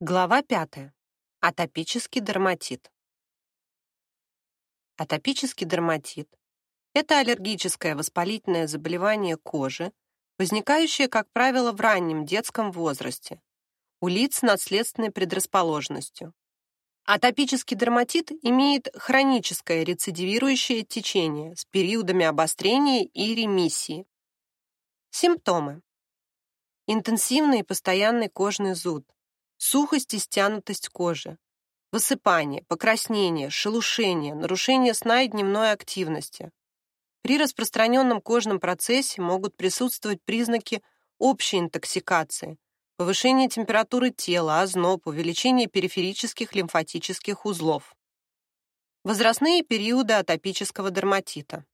Глава 5. Атопический дерматит. Атопический дерматит – это аллергическое воспалительное заболевание кожи, возникающее, как правило, в раннем детском возрасте, у лиц с наследственной предрасположенностью. Атопический дерматит имеет хроническое рецидивирующее течение с периодами обострения и ремиссии. Симптомы. Интенсивный и постоянный кожный зуд, сухость и стянутость кожи, высыпание, покраснение, шелушение, нарушение сна и дневной активности. При распространенном кожном процессе могут присутствовать признаки общей интоксикации, повышение температуры тела, озноб, увеличение периферических лимфатических узлов. Возрастные периоды атопического дерматита.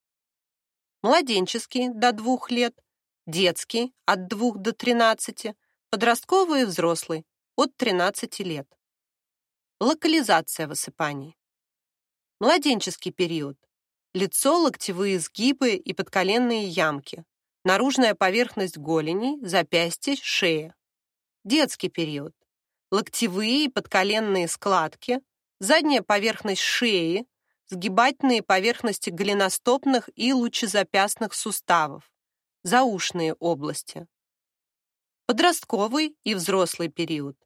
Младенческий до 2 лет, детский от 2 до 13, подростковый и взрослый от 13 лет. Локализация высыпаний. Младенческий период. Лицо, локтевые сгибы и подколенные ямки. Наружная поверхность голеней, запястья, шея. Детский период. Локтевые и подколенные складки, задняя поверхность шеи, сгибательные поверхности голеностопных и лучезапястных суставов, заушные области. Подростковый и взрослый период.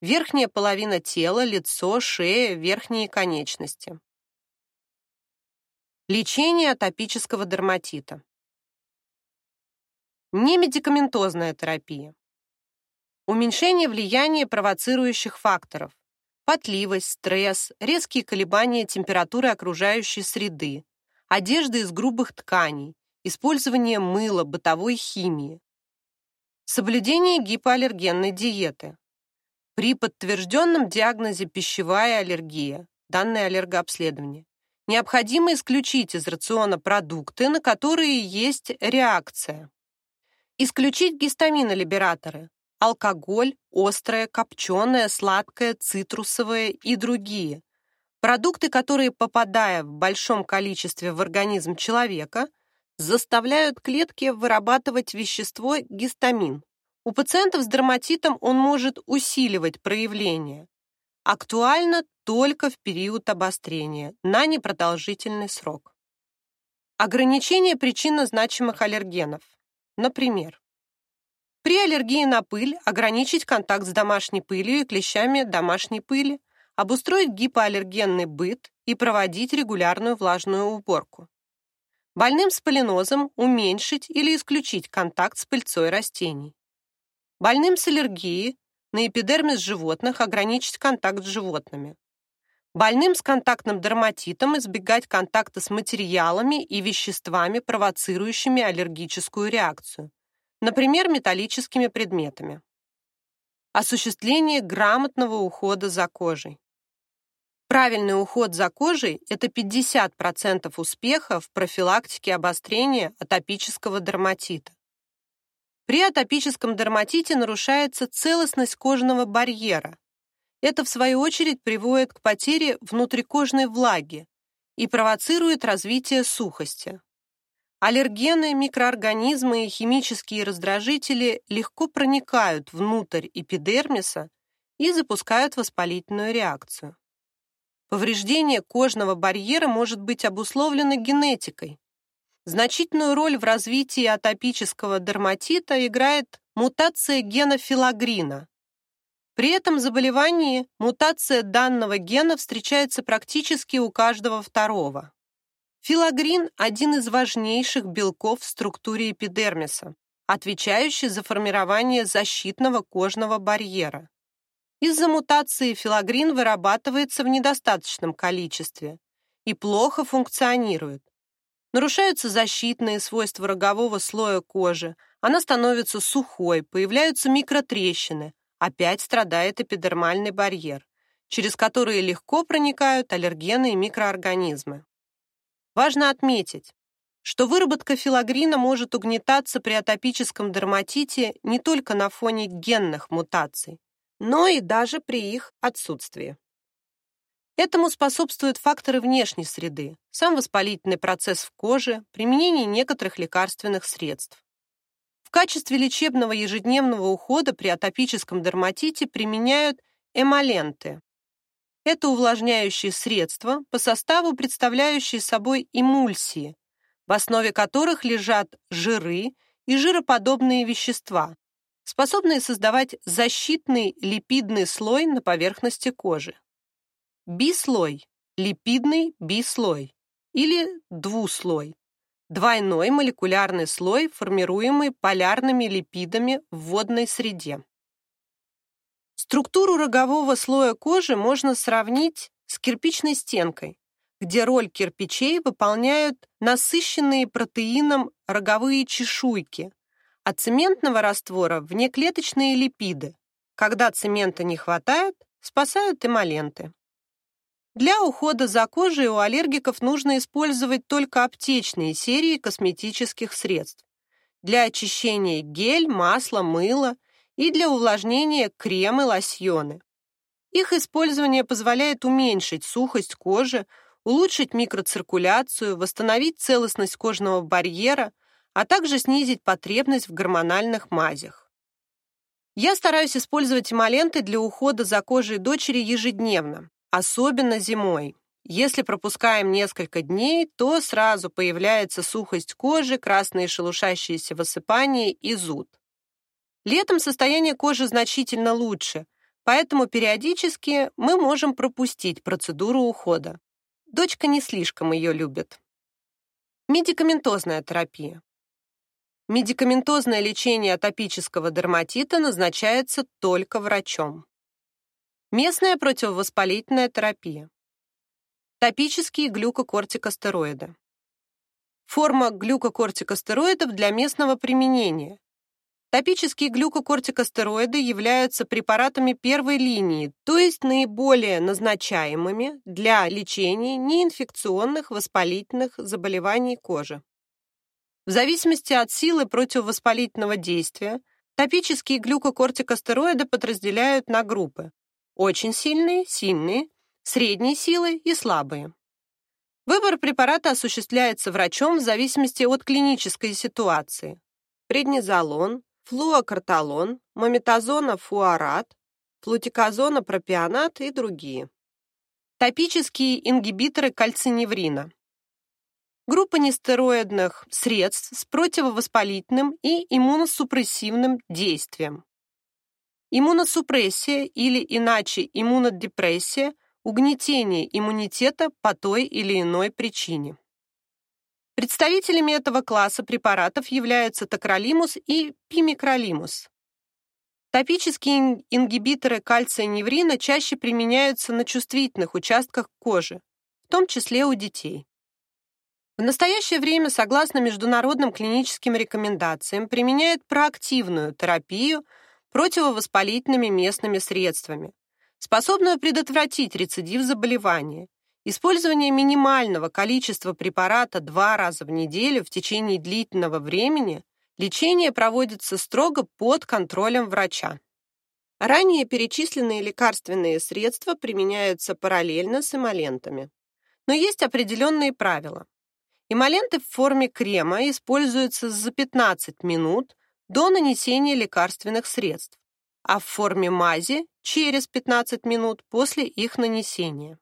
Верхняя половина тела, лицо, шея, верхние конечности. Лечение атопического дерматита. Немедикаментозная терапия. Уменьшение влияния провоцирующих факторов. Потливость, стресс, резкие колебания температуры окружающей среды, одежда из грубых тканей, использование мыла, бытовой химии. Соблюдение гипоаллергенной диеты. При подтвержденном диагнозе пищевая аллергия, данное аллергообследование, необходимо исключить из рациона продукты, на которые есть реакция. Исключить гистаминолибераторы, алкоголь, острое, копченое, сладкое, цитрусовое и другие. Продукты, которые, попадая в большом количестве в организм человека, заставляют клетки вырабатывать вещество гистамин. У пациентов с дерматитом он может усиливать проявление. Актуально только в период обострения, на непродолжительный срок. Ограничение причинно значимых аллергенов. Например, при аллергии на пыль ограничить контакт с домашней пылью и клещами домашней пыли, обустроить гипоаллергенный быт и проводить регулярную влажную уборку. Больным с полинозом уменьшить или исключить контакт с пыльцой растений. Больным с аллергией на эпидермис животных ограничить контакт с животными. Больным с контактным дерматитом избегать контакта с материалами и веществами, провоцирующими аллергическую реакцию, например, металлическими предметами. Осуществление грамотного ухода за кожей. Правильный уход за кожей – это 50% успеха в профилактике обострения атопического дерматита. При атопическом дерматите нарушается целостность кожного барьера. Это, в свою очередь, приводит к потере внутрикожной влаги и провоцирует развитие сухости. Аллергены, микроорганизмы и химические раздражители легко проникают внутрь эпидермиса и запускают воспалительную реакцию. Повреждение кожного барьера может быть обусловлено генетикой, Значительную роль в развитии атопического дерматита играет мутация гена филагрина. При этом заболевании мутация данного гена встречается практически у каждого второго. Филагрин – один из важнейших белков в структуре эпидермиса, отвечающий за формирование защитного кожного барьера. Из-за мутации филагрин вырабатывается в недостаточном количестве и плохо функционирует, Нарушаются защитные свойства рогового слоя кожи, она становится сухой, появляются микротрещины, опять страдает эпидермальный барьер, через который легко проникают аллергены и микроорганизмы. Важно отметить, что выработка филагрина может угнетаться при атопическом дерматите не только на фоне генных мутаций, но и даже при их отсутствии. Этому способствуют факторы внешней среды, сам воспалительный процесс в коже, применение некоторых лекарственных средств. В качестве лечебного ежедневного ухода при атопическом дерматите применяют Эмоленты. Это увлажняющие средства, по составу представляющие собой эмульсии, в основе которых лежат жиры и жироподобные вещества, способные создавать защитный липидный слой на поверхности кожи. Бислой – липидный бислой или двуслой – двойной молекулярный слой, формируемый полярными липидами в водной среде. Структуру рогового слоя кожи можно сравнить с кирпичной стенкой, где роль кирпичей выполняют насыщенные протеином роговые чешуйки, а цементного раствора – внеклеточные липиды. Когда цемента не хватает, спасают эмоленты. Для ухода за кожей у аллергиков нужно использовать только аптечные серии косметических средств. Для очищения гель, масло, мыло и для увлажнения кремы, лосьоны. Их использование позволяет уменьшить сухость кожи, улучшить микроциркуляцию, восстановить целостность кожного барьера – а также снизить потребность в гормональных мазях. Я стараюсь использовать эмоленты для ухода за кожей дочери ежедневно, особенно зимой. Если пропускаем несколько дней, то сразу появляется сухость кожи, красные шелушащиеся высыпания и зуд. Летом состояние кожи значительно лучше, поэтому периодически мы можем пропустить процедуру ухода. Дочка не слишком ее любит. Медикаментозная терапия. Медикаментозное лечение атопического дерматита назначается только врачом. Местная противовоспалительная терапия. Топические глюкокортикостероиды. Форма глюкокортикостероидов для местного применения. Топические глюкокортикостероиды являются препаратами первой линии, то есть наиболее назначаемыми для лечения неинфекционных воспалительных заболеваний кожи. В зависимости от силы противовоспалительного действия, топические глюкокортикостероиды подразделяют на группы очень сильные, сильные, средней силы и слабые. Выбор препарата осуществляется врачом в зависимости от клинической ситуации. Преднизолон, флуокарталон, мометазона-фуарат, флутиказона-пропионат и другие. Топические ингибиторы кальциневрина группа нестероидных средств с противовоспалительным и иммуносупрессивным действием. Иммуносупрессия или иначе иммунодепрессия – угнетение иммунитета по той или иной причине. Представителями этого класса препаратов являются токролимус и пимикролимус. Топические ингибиторы кальция неврина чаще применяются на чувствительных участках кожи, в том числе у детей. В настоящее время, согласно международным клиническим рекомендациям, применяет проактивную терапию противовоспалительными местными средствами, способную предотвратить рецидив заболевания. Использование минимального количества препарата два раза в неделю в течение длительного времени лечение проводится строго под контролем врача. Ранее перечисленные лекарственные средства применяются параллельно с эмолентами. Но есть определенные правила. Эмоленты в форме крема используются за 15 минут до нанесения лекарственных средств, а в форме мази через 15 минут после их нанесения.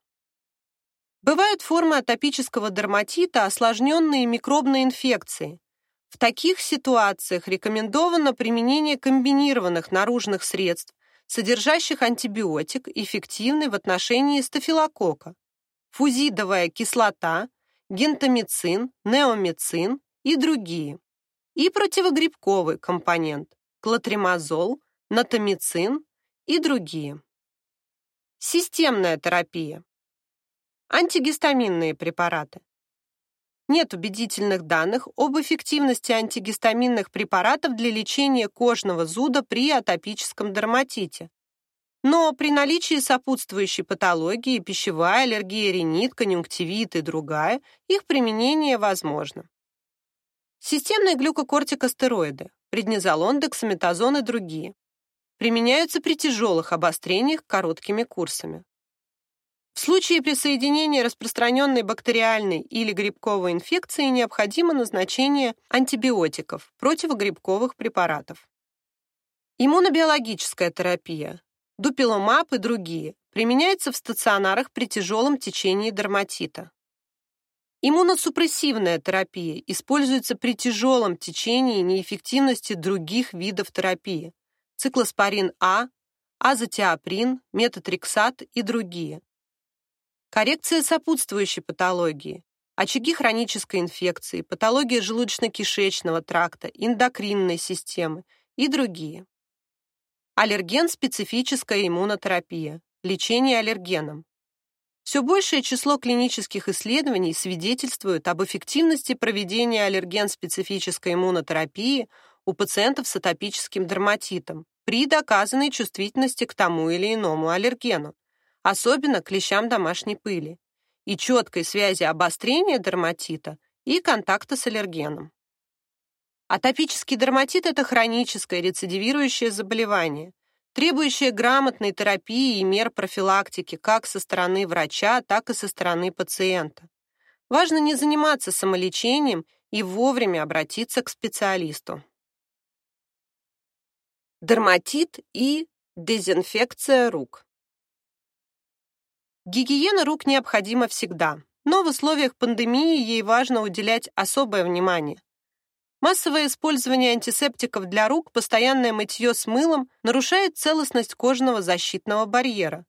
Бывают формы атопического дерматита, осложненные микробной инфекцией. В таких ситуациях рекомендовано применение комбинированных наружных средств, содержащих антибиотик, эффективный в отношении стафилококка, фузидовая кислота, гентамицин, неомицин и другие. И противогрибковый компонент – клотримазол, натомицин и другие. Системная терапия. Антигистаминные препараты. Нет убедительных данных об эффективности антигистаминных препаратов для лечения кожного зуда при атопическом дерматите, но при наличии сопутствующей патологии, пищевая аллергия, ринит, конъюнктивит и другая, их применение возможно. Системные глюкокортикостероиды, преднизолон, дексаметазон и другие. Применяются при тяжелых обострениях короткими курсами. В случае присоединения распространенной бактериальной или грибковой инфекции необходимо назначение антибиотиков, противогрибковых препаратов. Иммунобиологическая терапия дупилумаб и другие, применяется в стационарах при тяжелом течении дерматита. Иммуносупрессивная терапия используется при тяжелом течении неэффективности других видов терапии – циклоспорин А, азотиаприн, метотрексат и другие. Коррекция сопутствующей патологии, очаги хронической инфекции, патология желудочно-кишечного тракта, эндокринной системы и другие. Аллерген-специфическая иммунотерапия, лечение аллергеном. Все большее число клинических исследований свидетельствует об эффективности проведения аллерген-специфической иммунотерапии у пациентов с атопическим дерматитом при доказанной чувствительности к тому или иному аллергену, особенно клещам домашней пыли, и четкой связи обострения дерматита и контакта с аллергеном. Атопический дерматит – это хроническое рецидивирующее заболевание, требующее грамотной терапии и мер профилактики как со стороны врача, так и со стороны пациента. Важно не заниматься самолечением и вовремя обратиться к специалисту. Дерматит и дезинфекция рук. Гигиена рук необходима всегда, но в условиях пандемии ей важно уделять особое внимание. Массовое использование антисептиков для рук, постоянное мытье с мылом нарушает целостность кожного защитного барьера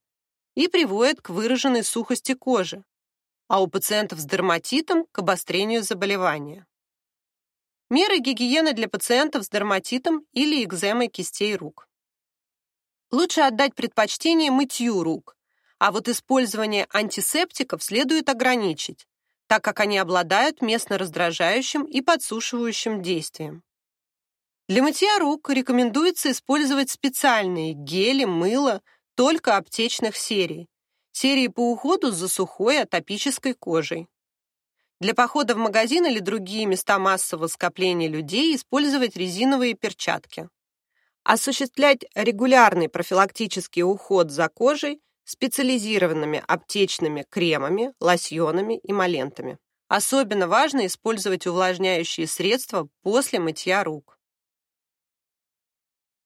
и приводит к выраженной сухости кожи, а у пациентов с дерматитом – к обострению заболевания. Меры гигиены для пациентов с дерматитом или экземой кистей рук. Лучше отдать предпочтение мытью рук, а вот использование антисептиков следует ограничить, так как они обладают местно раздражающим и подсушивающим действием. Для мытья рук рекомендуется использовать специальные гели, мыло, только аптечных серий, серии по уходу за сухой атопической кожей. Для похода в магазин или другие места массового скопления людей использовать резиновые перчатки. Осуществлять регулярный профилактический уход за кожей специализированными аптечными кремами, лосьонами и молентами. Особенно важно использовать увлажняющие средства после мытья рук.